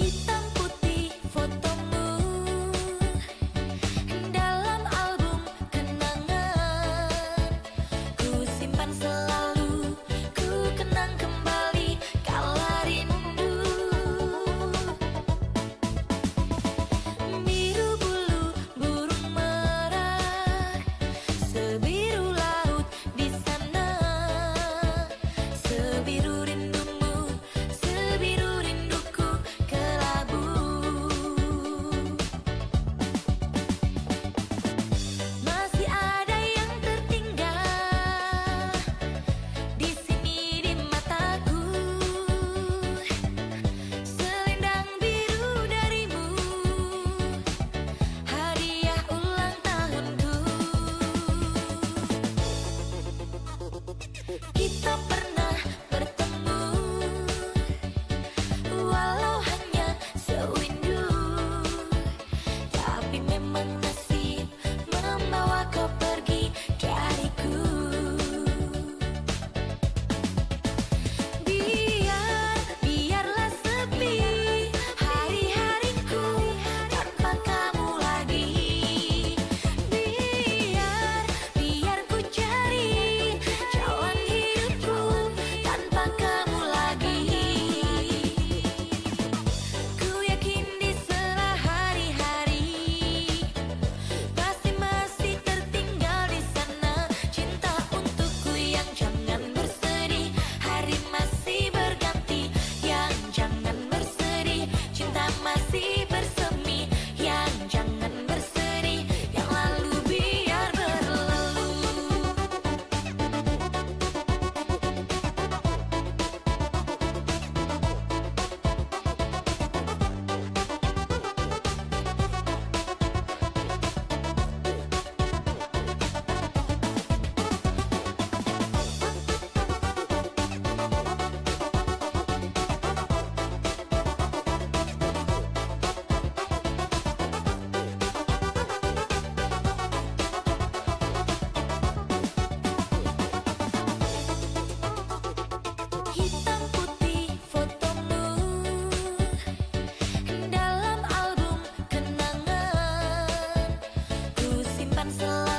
きっと selalu